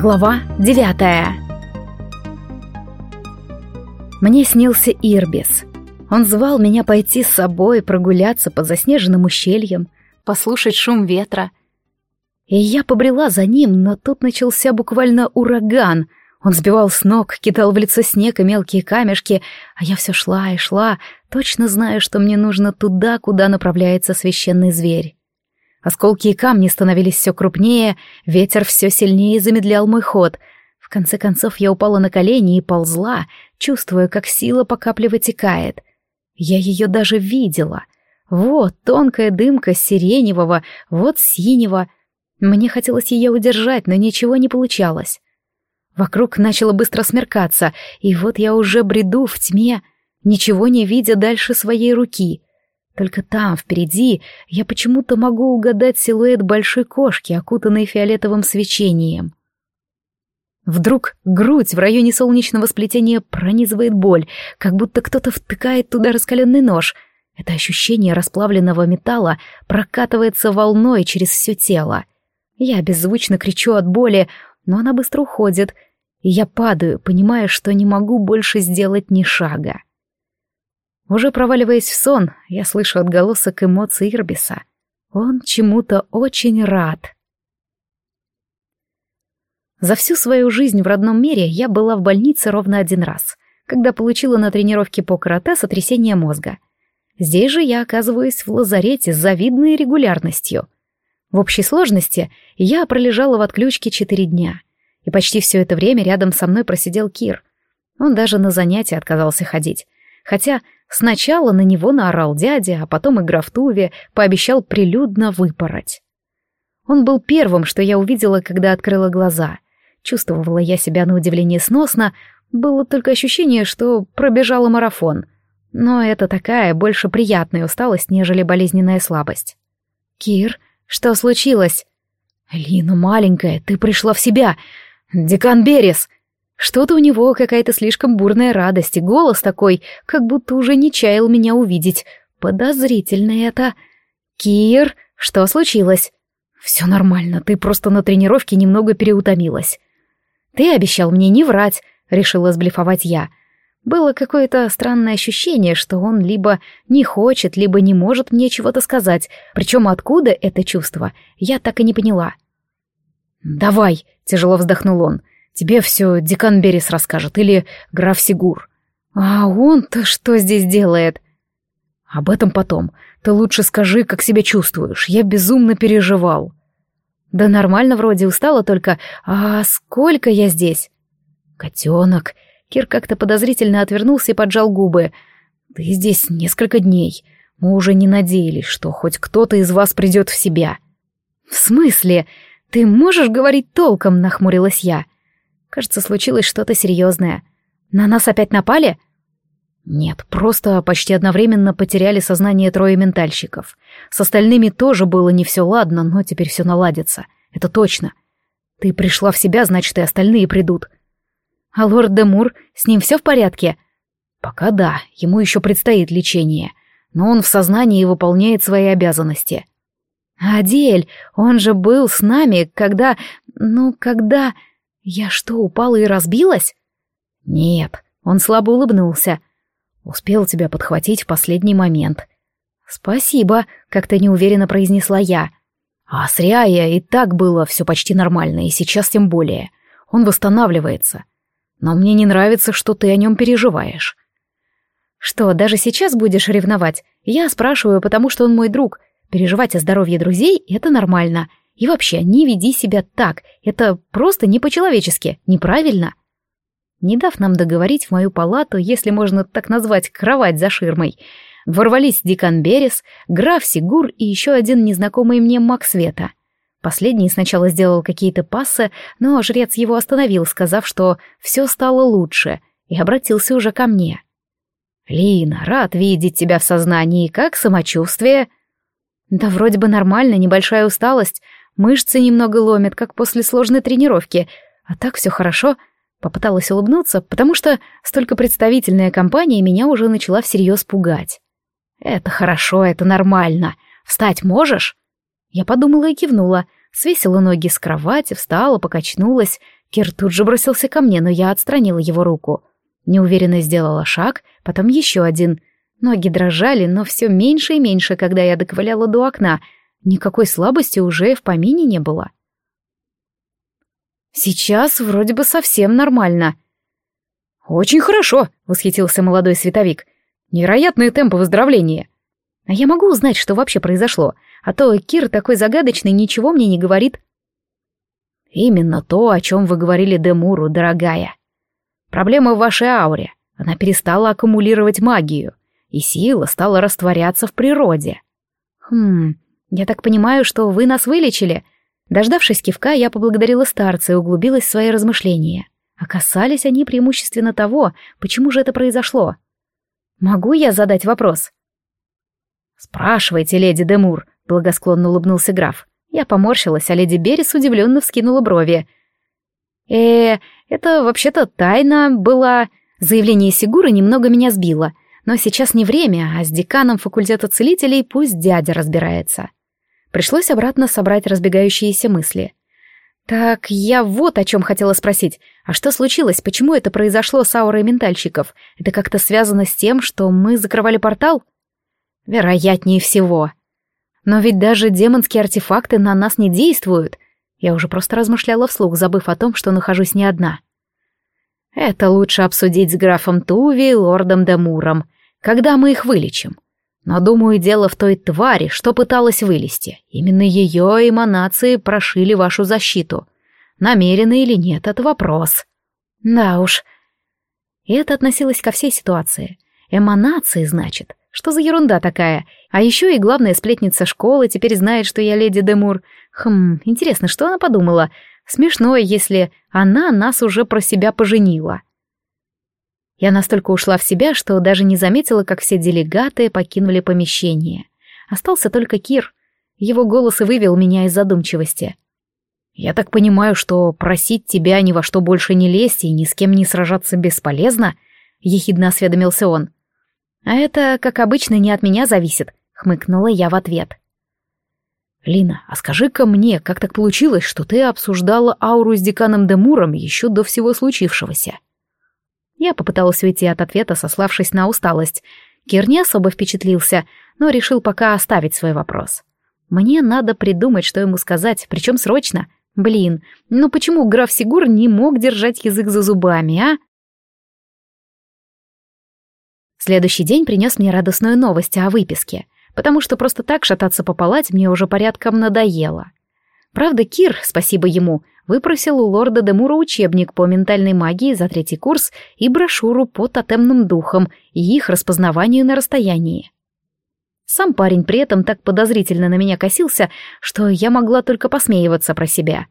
Глава девятая Мне снился Ирбис. Он звал меня пойти с собой прогуляться по заснеженным ущельям, послушать шум ветра. И я побрела за ним, но тут начался буквально ураган. Он сбивал с ног, кидал в лицо снег и мелкие камешки, а я все шла и шла, точно зная, что мне нужно туда, куда направляется священный зверь. Осколки и камни становились все крупнее, ветер все сильнее замедлял мой ход. В конце концов я упала на колени и ползла, чувствуя, как сила по капле вытекает. Я ее даже видела. Вот тонкая дымка сиреневого, вот синего. Мне хотелось ее удержать, но ничего не получалось. Вокруг начало быстро смеркаться, и вот я уже бреду в тьме, ничего не видя дальше своей руки — только там, впереди, я почему-то могу угадать силуэт большой кошки, окутанной фиолетовым свечением. Вдруг грудь в районе солнечного сплетения пронизывает боль, как будто кто-то втыкает туда раскаленный нож. Это ощущение расплавленного металла прокатывается волной через все тело. Я беззвучно кричу от боли, но она быстро уходит, и я падаю, понимая, что не могу больше сделать ни шага. Уже проваливаясь в сон, я слышу отголосок эмоций Ирбиса. Он чему-то очень рад. За всю свою жизнь в родном мире я была в больнице ровно один раз, когда получила на тренировке по карате сотрясение мозга. Здесь же я оказываюсь в лазарете с завидной регулярностью. В общей сложности я пролежала в отключке четыре дня, и почти все это время рядом со мной просидел Кир. Он даже на занятия отказался ходить, хотя Сначала на него наорал дядя, а потом и граф Туве пообещал прилюдно выпороть. Он был первым, что я увидела, когда открыла глаза. Чувствовала я себя на удивление сносно, было только ощущение, что пробежала марафон. Но это такая, больше приятная усталость, нежели болезненная слабость. «Кир, что случилось?» «Лина, маленькая, ты пришла в себя! Декан Берес!» Что-то у него какая-то слишком бурная радость, и голос такой, как будто уже не чаял меня увидеть. Подозрительно это. «Кир, что случилось?» «Все нормально, ты просто на тренировке немного переутомилась». «Ты обещал мне не врать», — решила сблефовать я. Было какое-то странное ощущение, что он либо не хочет, либо не может мне чего-то сказать, причем откуда это чувство, я так и не поняла. «Давай», — тяжело вздохнул он, — Тебе все декан Берес расскажет или граф Сигур. А он-то что здесь делает? Об этом потом. Ты лучше скажи, как себя чувствуешь. Я безумно переживал. Да нормально вроде устала только. А сколько я здесь? Котенок. Кир как-то подозрительно отвернулся и поджал губы. Ты здесь несколько дней. Мы уже не надеялись, что хоть кто-то из вас придет в себя. В смысле? Ты можешь говорить толком, нахмурилась я. — Кажется, случилось что-то серьезное. На нас опять напали? Нет, просто почти одновременно потеряли сознание трое ментальщиков. С остальными тоже было не все ладно, но теперь все наладится. Это точно. Ты пришла в себя, значит, и остальные придут. А лорд Демур, с ним все в порядке? Пока да, ему еще предстоит лечение. Но он в сознании и выполняет свои обязанности. Адель, он же был с нами, когда... Ну, когда... Я что, упала и разбилась? Нет, он слабо улыбнулся. Успел тебя подхватить в последний момент. Спасибо, как-то неуверенно произнесла я. А с Риая и так было все почти нормально, и сейчас тем более. Он восстанавливается. Но мне не нравится, что ты о нем переживаешь. Что, даже сейчас будешь ревновать? Я спрашиваю, потому что он мой друг. Переживать о здоровье друзей — это нормально. И вообще, не веди себя так, это просто не по-человечески, неправильно. Не дав нам договорить в мою палату, если можно так назвать кровать за ширмой, ворвались декан Берес, граф Сигур и еще один незнакомый мне маг света. Последний сначала сделал какие-то пассы, но жрец его остановил, сказав, что все стало лучше, и обратился уже ко мне. «Лина, рад видеть тебя в сознании. Как самочувствие?» «Да вроде бы нормально, небольшая усталость, Мышцы немного ломят, как после сложной тренировки. А так все хорошо. Попыталась улыбнуться, потому что столько представительная компания меня уже начала всерьез пугать. «Это хорошо, это нормально. Встать можешь?» Я подумала и кивнула. Свесила ноги с кровати, встала, покачнулась. Кир тут же бросился ко мне, но я отстранила его руку. Неуверенно сделала шаг, потом еще один. Ноги дрожали, но все меньше и меньше, когда я доковыляла до окна. Никакой слабости уже в помине не было. Сейчас вроде бы совсем нормально. «Очень хорошо», — восхитился молодой световик. «Невероятные темпы выздоровления». «А я могу узнать, что вообще произошло? А то Кир такой загадочный, ничего мне не говорит». «Именно то, о чем вы говорили Демуру, дорогая. Проблема в вашей ауре. Она перестала аккумулировать магию, и сила стала растворяться в природе». «Хм, я так понимаю, что вы нас вылечили?» Дождавшись кивка, я поблагодарила старца и углубилась в свои размышления. А касались они преимущественно того, почему же это произошло. «Могу я задать вопрос?» «Спрашивайте, леди Демур», — благосклонно улыбнулся граф. Я поморщилась, а леди Берес удивленно вскинула брови. э это вообще-то тайна была...» Заявление Сигуры немного меня сбило, но сейчас не время, а с деканом факультета целителей пусть дядя разбирается. Пришлось обратно собрать разбегающиеся мысли. «Так, я вот о чем хотела спросить. А что случилось? Почему это произошло с аурой ментальщиков? Это как-то связано с тем, что мы закрывали портал?» «Вероятнее всего. Но ведь даже демонские артефакты на нас не действуют. Я уже просто размышляла вслух, забыв о том, что нахожусь не одна. Это лучше обсудить с графом Туви и лордом Демуром, когда мы их вылечим. Но, думаю, дело в той твари, что пыталась вылезти. Именно ее эманации прошили вашу защиту. Намеренно или нет, это вопрос. Да уж. И это относилось ко всей ситуации. Эманации, значит. Что за ерунда такая? А еще и главная сплетница школы теперь знает, что я леди Демур. Хм, интересно, что она подумала? Смешно, если она нас уже про себя поженила. Я настолько ушла в себя, что даже не заметила, как все делегаты покинули помещение. Остался только Кир. Его голос и вывел меня из задумчивости. «Я так понимаю, что просить тебя ни во что больше не лезть и ни с кем не сражаться бесполезно?» — ехидно осведомился он. «А это, как обычно, не от меня зависит», — хмыкнула я в ответ. «Лина, а скажи-ка мне, как так получилось, что ты обсуждала ауру с деканом Демуром еще до всего случившегося?» Я попыталась уйти от ответа, сославшись на усталость. Кир не особо впечатлился, но решил пока оставить свой вопрос. Мне надо придумать, что ему сказать, причем срочно. Блин, ну почему граф Сигур не мог держать язык за зубами, а? Следующий день принес мне радостную новость о выписке, потому что просто так шататься по палате мне уже порядком надоело. Правда, Кир, спасибо ему, выпросил у лорда Демура учебник по ментальной магии за третий курс и брошюру по тотемным духам и их распознаванию на расстоянии. Сам парень при этом так подозрительно на меня косился, что я могла только посмеиваться про себя.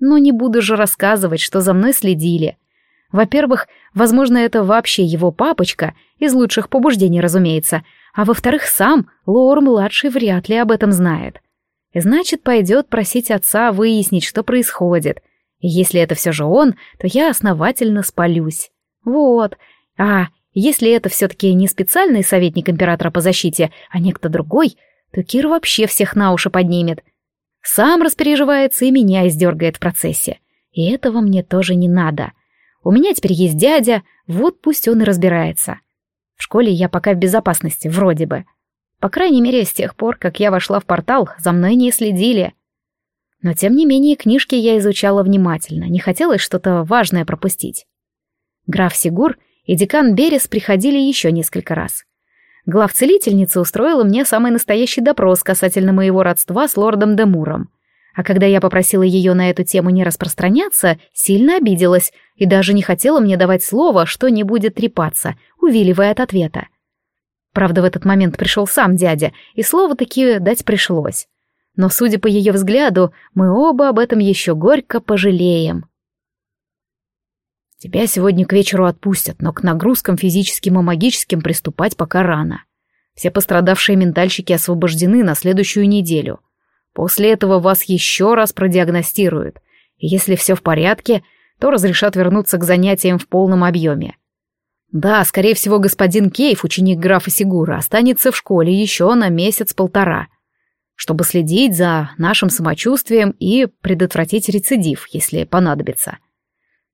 Но не буду же рассказывать, что за мной следили. Во-первых, возможно, это вообще его папочка, из лучших побуждений, разумеется, а во-вторых, сам Лор-младший вряд ли об этом знает. Значит, пойдет просить отца выяснить, что происходит. И если это все же он, то я основательно спалюсь. Вот. А если это все-таки не специальный советник императора по защите, а некто другой, то Кир вообще всех на уши поднимет. Сам распереживается и меня издергает в процессе. И этого мне тоже не надо. У меня теперь есть дядя, вот пусть он и разбирается. В школе я пока в безопасности, вроде бы. По крайней мере, с тех пор, как я вошла в портал, за мной не следили. Но тем не менее, книжки я изучала внимательно, не хотелось что-то важное пропустить. Граф Сигур и декан Берес приходили еще несколько раз. Главцелительница устроила мне самый настоящий допрос касательно моего родства с лордом Демуром. А когда я попросила ее на эту тему не распространяться, сильно обиделась и даже не хотела мне давать слово, что не будет трепаться, увиливая от ответа. Правда, в этот момент пришел сам дядя, и слово таки дать пришлось. Но, судя по ее взгляду, мы оба об этом еще горько пожалеем. Тебя сегодня к вечеру отпустят, но к нагрузкам физическим и магическим приступать пока рано. Все пострадавшие ментальщики освобождены на следующую неделю. После этого вас еще раз продиагностируют. И если все в порядке, то разрешат вернуться к занятиям в полном объеме. Да, скорее всего, господин Кейв, ученик графа Сигура, останется в школе еще на месяц-полтора, чтобы следить за нашим самочувствием и предотвратить рецидив, если понадобится.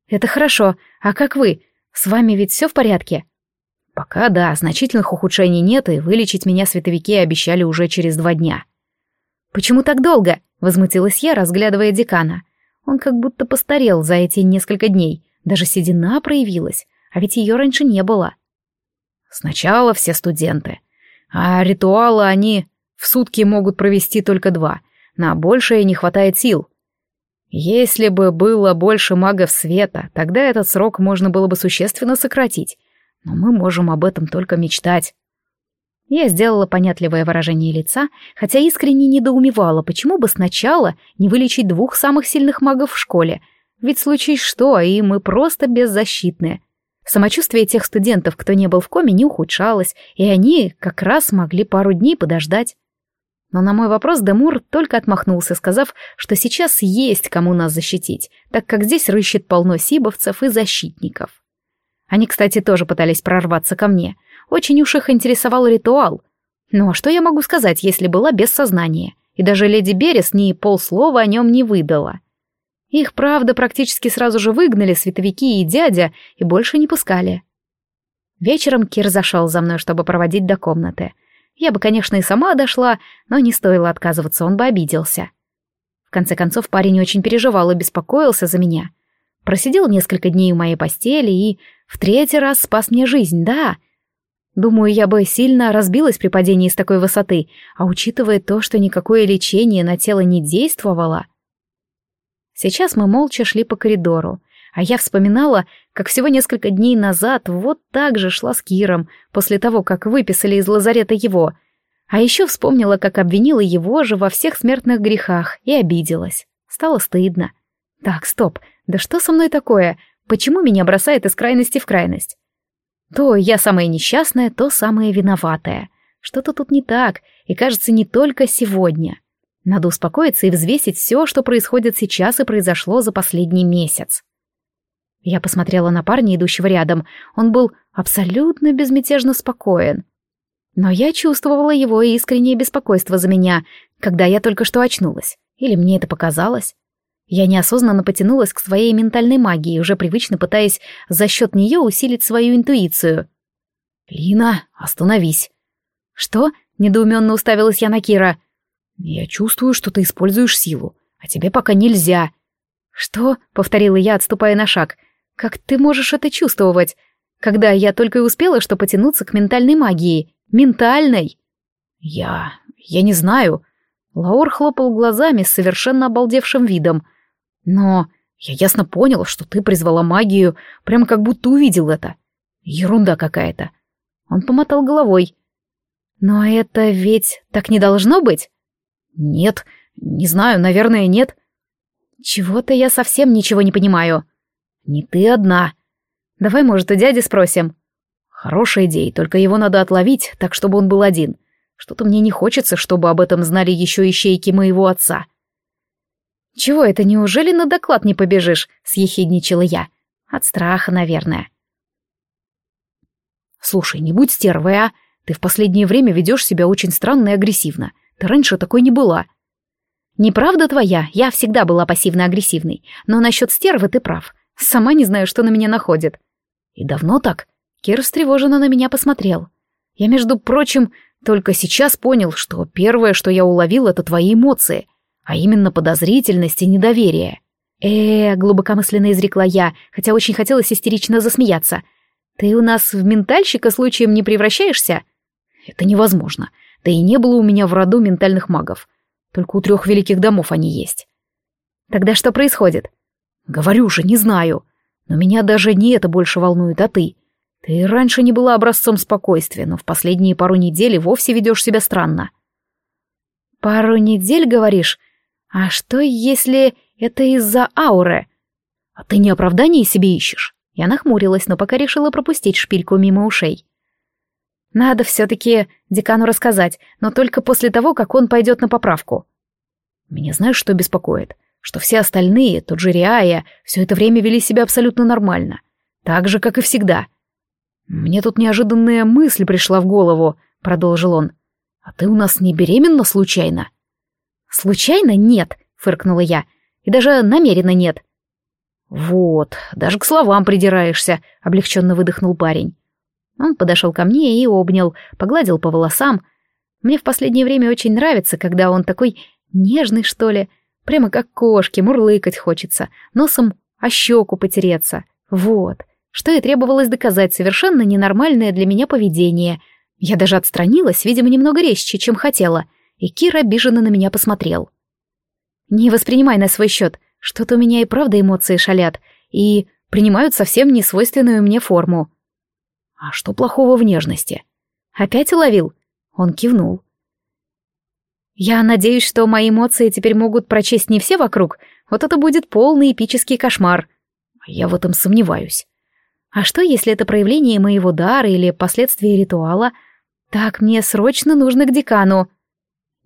Это хорошо. А как вы? С вами ведь все в порядке? Пока да, значительных ухудшений нет, и вылечить меня световики обещали уже через два дня. Почему так долго? Возмутилась я, разглядывая декана. Он как будто постарел за эти несколько дней. Даже седина проявилась, а ведь ее раньше не было. Сначала все студенты. А ритуалы они в сутки могут провести только два. На большее не хватает сил. Если бы было больше магов света, тогда этот срок можно было бы существенно сократить. Но мы можем об этом только мечтать. Я сделала понятливое выражение лица, хотя искренне недоумевала, почему бы сначала не вылечить двух самых сильных магов в школе, ведь случись что, и мы просто беззащитны. Самочувствие тех студентов, кто не был в коме, не ухудшалось, и они как раз могли пару дней подождать. Но на мой вопрос Демур только отмахнулся, сказав, что сейчас есть кому нас защитить, так как здесь рыщет полно сибовцев и защитников. Они, кстати, тоже пытались прорваться ко мне. Очень уж их интересовал ритуал. Ну а что я могу сказать, если была без сознания? И даже леди Берес ни полслова о нем не выдала. Их, правда, практически сразу же выгнали световики и дядя, и больше не пускали. Вечером Кир зашел за мной, чтобы проводить до комнаты — я бы, конечно, и сама дошла, но не стоило отказываться, он бы обиделся. В конце концов, парень очень переживал и беспокоился за меня. Просидел несколько дней у моей постели и в третий раз спас мне жизнь, да. Думаю, я бы сильно разбилась при падении с такой высоты, а учитывая то, что никакое лечение на тело не действовало... Сейчас мы молча шли по коридору, а я вспоминала, как всего несколько дней назад вот так же шла с Киром, после того, как выписали из лазарета его. А еще вспомнила, как обвинила его же во всех смертных грехах и обиделась. Стало стыдно. Так, стоп, да что со мной такое? Почему меня бросает из крайности в крайность? То я самая несчастная, то самая виноватая. Что-то тут не так, и кажется, не только сегодня. Надо успокоиться и взвесить все, что происходит сейчас и произошло за последний месяц. Я посмотрела на парня, идущего рядом. Он был абсолютно безмятежно спокоен. Но я чувствовала его искреннее беспокойство за меня, когда я только что очнулась. Или мне это показалось? Я неосознанно потянулась к своей ментальной магии, уже привычно пытаясь за счет нее усилить свою интуицию. «Лина, остановись!» «Что?» — недоуменно уставилась я на Кира. «Я чувствую, что ты используешь силу, а тебе пока нельзя». «Что?» — повторила я, отступая на шаг. Как ты можешь это чувствовать, когда я только и успела что потянуться к ментальной магии? Ментальной!» «Я... я не знаю». Лаур хлопал глазами с совершенно обалдевшим видом. «Но я ясно понял, что ты призвала магию, прям как будто увидел это. Ерунда какая-то». Он помотал головой. «Но это ведь так не должно быть?» «Нет, не знаю, наверное, нет». «Чего-то я совсем ничего не понимаю». «Не ты одна. Давай, может, у дяди спросим». «Хорошая идея, только его надо отловить, так чтобы он был один. Что-то мне не хочется, чтобы об этом знали еще ищейки моего отца». «Чего это, неужели на доклад не побежишь?» — съехидничала я. «От страха, наверное». «Слушай, не будь стервой, а? Ты в последнее время ведешь себя очень странно и агрессивно. Ты раньше такой не была». «Неправда твоя, я всегда была пассивно-агрессивной, но насчет стервы ты прав. Сама не знаю, что на меня находит. И давно так? Кир встревоженно на меня посмотрел. Я, между прочим, только сейчас понял, что первое, что я уловил, это твои эмоции, а именно подозрительность и недоверие. э глубокомысленно изрекла я, хотя очень хотелось истерично засмеяться. «Ты у нас в ментальщика случаем не превращаешься?» «Это невозможно. Да и не было у меня в роду ментальных магов. Только у трех великих домов они есть». «Тогда что происходит?» Говорю же, не знаю. Но меня даже не это больше волнует, а ты. Ты раньше не была образцом спокойствия, но в последние пару недель вовсе ведешь себя странно. Пару недель, говоришь? А что, если это из-за ауры? А ты не оправдание себе ищешь? Я нахмурилась, но пока решила пропустить шпильку мимо ушей. Надо все-таки декану рассказать, но только после того, как он пойдет на поправку. Меня знаешь, что беспокоит? что все остальные, тот же Риая, все это время вели себя абсолютно нормально. Так же, как и всегда. «Мне тут неожиданная мысль пришла в голову», — продолжил он. «А ты у нас не беременна случайно?» «Случайно нет», — фыркнула я. «И даже намеренно нет». «Вот, даже к словам придираешься», — облегченно выдохнул парень. Он подошел ко мне и обнял, погладил по волосам. Мне в последнее время очень нравится, когда он такой нежный, что ли, прямо как кошки, мурлыкать хочется, носом о щеку потереться. Вот, что и требовалось доказать совершенно ненормальное для меня поведение. Я даже отстранилась, видимо, немного резче, чем хотела, и Кир обиженно на меня посмотрел. «Не воспринимай на свой счет, что-то у меня и правда эмоции шалят, и принимают совсем не свойственную мне форму». «А что плохого в нежности?» «Опять уловил?» Он кивнул. «Я надеюсь, что мои эмоции теперь могут прочесть не все вокруг. Вот это будет полный эпический кошмар». «Я в этом сомневаюсь». «А что, если это проявление моего дара или последствия ритуала? Так, мне срочно нужно к декану».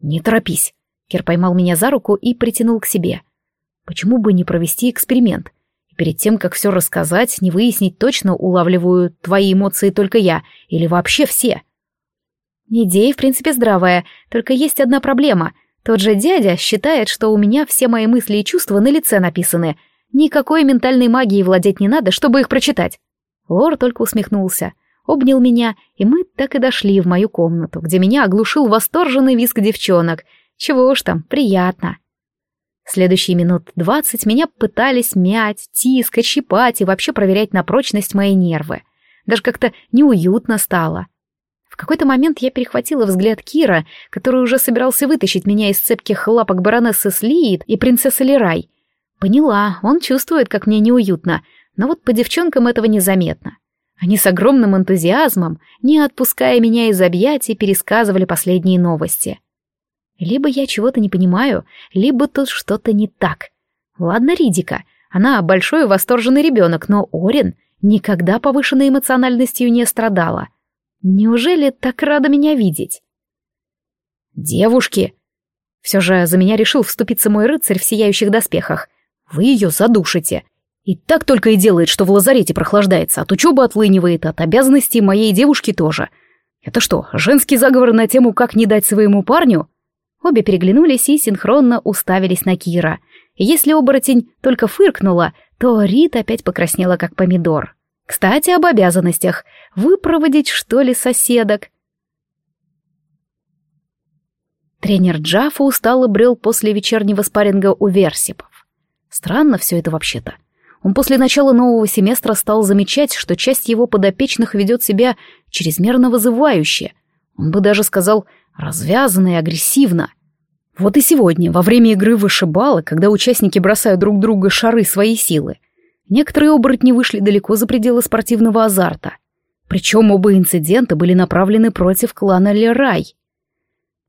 «Не торопись». Кир поймал меня за руку и притянул к себе. «Почему бы не провести эксперимент? Перед тем, как все рассказать, не выяснить точно, улавливаю твои эмоции только я или вообще все. Идея, в принципе, здравая, только есть одна проблема. Тот же дядя считает, что у меня все мои мысли и чувства на лице написаны. Никакой ментальной магией владеть не надо, чтобы их прочитать. Лор только усмехнулся, обнял меня, и мы так и дошли в мою комнату, где меня оглушил восторженный визг девчонок. Чего уж там, приятно. Следующие минут двадцать меня пытались мять, тискать, щипать и вообще проверять на прочность мои нервы. Даже как-то неуютно стало. В какой-то момент я перехватила взгляд Кира, который уже собирался вытащить меня из цепких лапок баронессы Слиит и принцессы Лерай. Поняла, он чувствует, как мне неуютно, но вот по девчонкам этого незаметно. Они с огромным энтузиазмом, не отпуская меня из объятий, пересказывали последние новости. Либо я чего-то не понимаю, либо тут что-то не так. Ладно, Ридика, она большой восторженный ребенок, но Орин никогда повышенной эмоциональностью не страдала. Неужели так рада меня видеть? «Девушки!» Все же за меня решил вступиться мой рыцарь в сияющих доспехах. «Вы ее задушите!» И так только и делает, что в лазарете прохлаждается, от учебы отлынивает, от обязанностей моей девушки тоже. Это что, женский заговор на тему «как не дать своему парню»? Обе переглянулись и синхронно уставились на Кира. если оборотень только фыркнула, то Рит опять покраснела, как помидор. Кстати, об обязанностях. Выпроводить, что ли, соседок? Тренер Джафа устало брел после вечернего спарринга у Версипов. Странно все это вообще-то. Он после начала нового семестра стал замечать, что часть его подопечных ведет себя чрезмерно вызывающе. Он бы даже сказал развязанно и агрессивно. Вот и сегодня, во время игры вышибала, когда участники бросают друг друга шары своей силы, некоторые оборотни вышли далеко за пределы спортивного азарта. Причем оба инцидента были направлены против клана Лерай.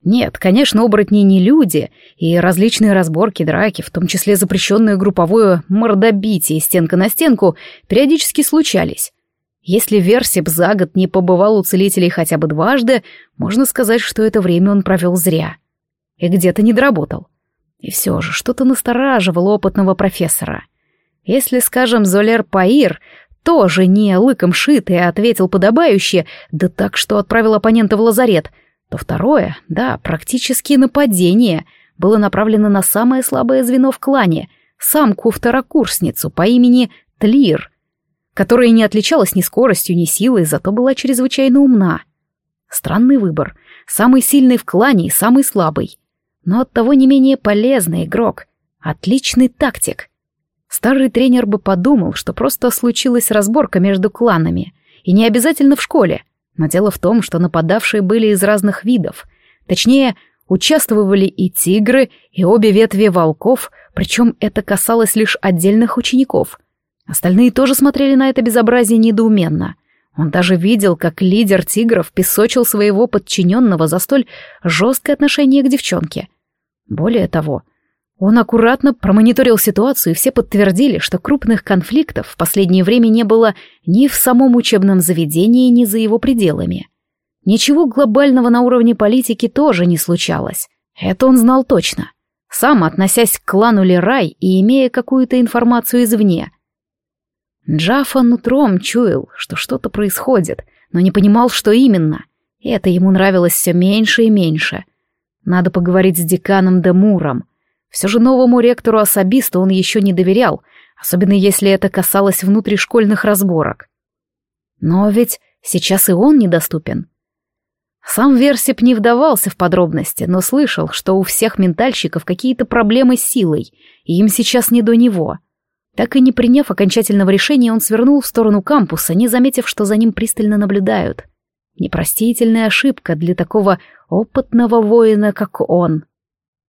Нет, конечно, оборотни не люди, и различные разборки, драки, в том числе запрещенное групповое мордобитие стенка на стенку, периодически случались. Если Версип за год не побывал у целителей хотя бы дважды, можно сказать, что это время он провел зря. И где-то не доработал. И все же что-то настораживало опытного профессора. Если, скажем, Золер Паир тоже не лыком шит и ответил подобающе, да так, что отправил оппонента в лазарет, то второе, да, практически нападение, было направлено на самое слабое звено в клане, самку-второкурсницу по имени Тлир — которая не отличалась ни скоростью, ни силой, зато была чрезвычайно умна. Странный выбор. Самый сильный в клане и самый слабый. Но оттого не менее полезный игрок. Отличный тактик. Старый тренер бы подумал, что просто случилась разборка между кланами. И не обязательно в школе. Но дело в том, что нападавшие были из разных видов. Точнее, участвовали и тигры, и обе ветви волков, причем это касалось лишь отдельных учеников — Остальные тоже смотрели на это безобразие недоуменно. Он даже видел, как лидер тигров песочил своего подчиненного за столь жесткое отношение к девчонке. Более того, он аккуратно промониторил ситуацию, и все подтвердили, что крупных конфликтов в последнее время не было ни в самом учебном заведении, ни за его пределами. Ничего глобального на уровне политики тоже не случалось. Это он знал точно. Сам, относясь к клану Лерай и имея какую-то информацию извне — Джафа нутром чуял, что что-то происходит, но не понимал, что именно. И это ему нравилось все меньше и меньше. Надо поговорить с деканом Демуром. Все же новому ректору-особисту он еще не доверял, особенно если это касалось внутришкольных разборок. Но ведь сейчас и он недоступен. Сам Версип не вдавался в подробности, но слышал, что у всех ментальщиков какие-то проблемы с силой, и им сейчас не до него. Так и не приняв окончательного решения, он свернул в сторону кампуса, не заметив, что за ним пристально наблюдают. Непростительная ошибка для такого опытного воина, как он.